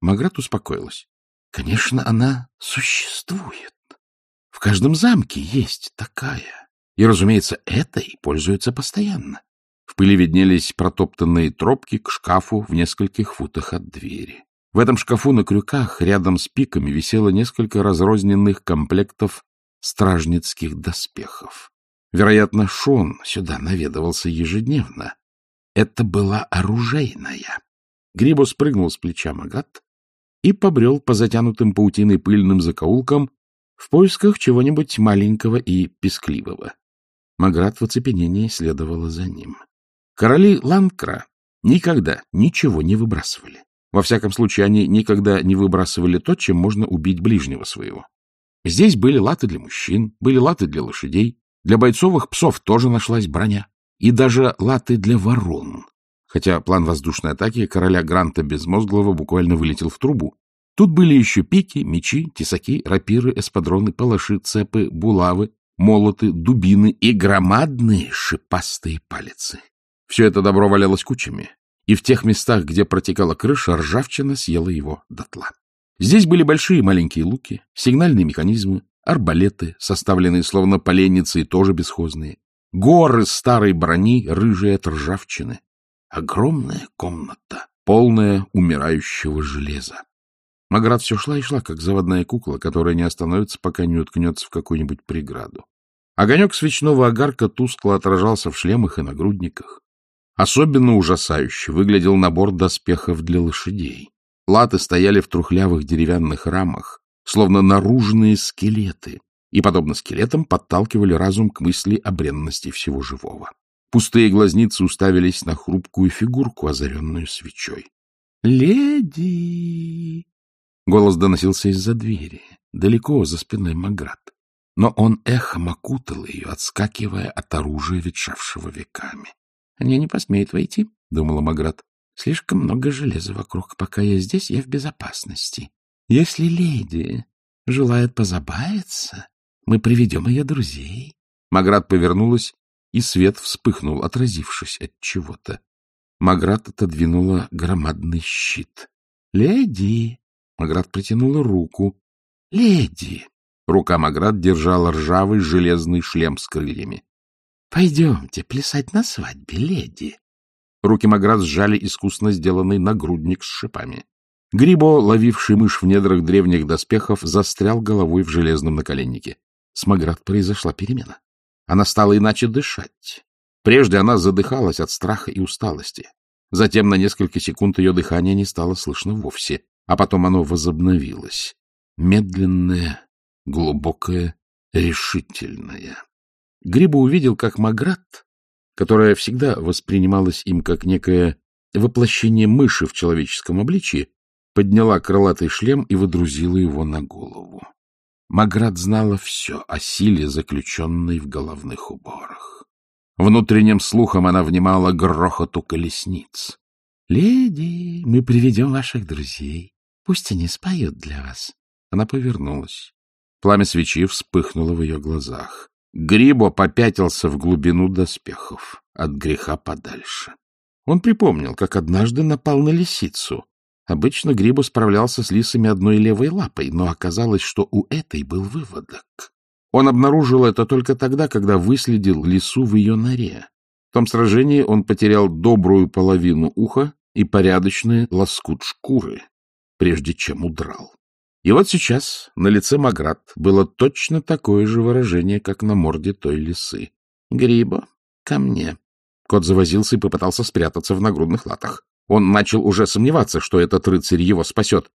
Маград успокоилась. Конечно, она существует. В каждом замке есть такая. И, разумеется, этой пользуются постоянно. В пыли виднелись протоптанные тропки к шкафу в нескольких футах от двери. В этом шкафу на крюках рядом с пиками висело несколько разрозненных комплектов стражницких доспехов. Вероятно, Шон сюда наведывался ежедневно. Это была оружейная. Грибо спрыгнул с плеча Магат и побрел по затянутым паутиной пыльным закоулкам в поисках чего-нибудь маленького и пескливого. Маград в оцепенении следовала за ним. Короли Ланкра никогда ничего не выбрасывали. Во всяком случае, они никогда не выбрасывали то, чем можно убить ближнего своего. Здесь были латы для мужчин, были латы для лошадей, для бойцовых псов тоже нашлась броня, и даже латы для ворон. Хотя план воздушной атаки короля Гранта Безмозглого буквально вылетел в трубу. Тут были еще пики, мечи, тесаки, рапиры, эспадроны, палаши, цепы, булавы, молоты, дубины и громадные шипастые палицы. Все это добро валялось кучами, и в тех местах, где протекала крыша, ржавчина съела его дотла. Здесь были большие и маленькие луки, сигнальные механизмы, арбалеты, составленные словно поленницы и тоже бесхозные, горы старой брони, рыжие от ржавчины. Огромная комната, полная умирающего железа. Маград все шла и шла, как заводная кукла, которая не остановится, пока не уткнется в какую-нибудь преграду. Огонек свечного огарка тускло отражался в шлемах и нагрудниках. Особенно ужасающе выглядел набор доспехов для лошадей. Латы стояли в трухлявых деревянных рамах, словно наружные скелеты, и, подобно скелетам, подталкивали разум к мысли о бренности всего живого. Пустые глазницы уставились на хрупкую фигурку, озаренную свечой. «Леди!» Голос доносился из-за двери, далеко за спиной Маград. Но он эхом окутал ее, отскакивая от оружия, ветшавшего веками. — Они не посмеют войти, — думала Маград. Слишком много железа вокруг. Пока я здесь, я в безопасности. Если леди желает позабавиться, мы приведем ее друзей. Маград повернулась, и свет вспыхнул, отразившись от чего-то. Маград отодвинула громадный щит. — Леди! Маград протянула руку. — Леди! Рука Маград держала ржавый железный шлем с крыльями. — Пойдемте плясать на свадьбе, леди. Руки Маград сжали искусно сделанный нагрудник с шипами. Грибо, ловивший мышь в недрах древних доспехов, застрял головой в железном наколеннике. С Маград произошла перемена. Она стала иначе дышать. Прежде она задыхалась от страха и усталости. Затем на несколько секунд ее дыхание не стало слышно вовсе, а потом оно возобновилось. Медленное, глубокое, решительное. Грибо увидел, как Маград которая всегда воспринималась им как некое воплощение мыши в человеческом обличии, подняла крылатый шлем и водрузила его на голову. Маград знала все о силе, заключенной в головных уборах. Внутренним слухом она внимала грохоту колесниц. — Леди, мы приведем ваших друзей. Пусть они споют для вас. Она повернулась. Пламя свечи вспыхнуло в ее глазах. Грибо попятился в глубину доспехов, от греха подальше. Он припомнил, как однажды напал на лисицу. Обычно Грибо справлялся с лисами одной левой лапой, но оказалось, что у этой был выводок. Он обнаружил это только тогда, когда выследил лису в ее норе. В том сражении он потерял добрую половину уха и порядочный лоскут шкуры, прежде чем удрал. И вот сейчас на лице Маград было точно такое же выражение, как на морде той лисы. — Грибо, ко мне. Кот завозился и попытался спрятаться в нагрудных латах. Он начал уже сомневаться, что этот рыцарь его спасет.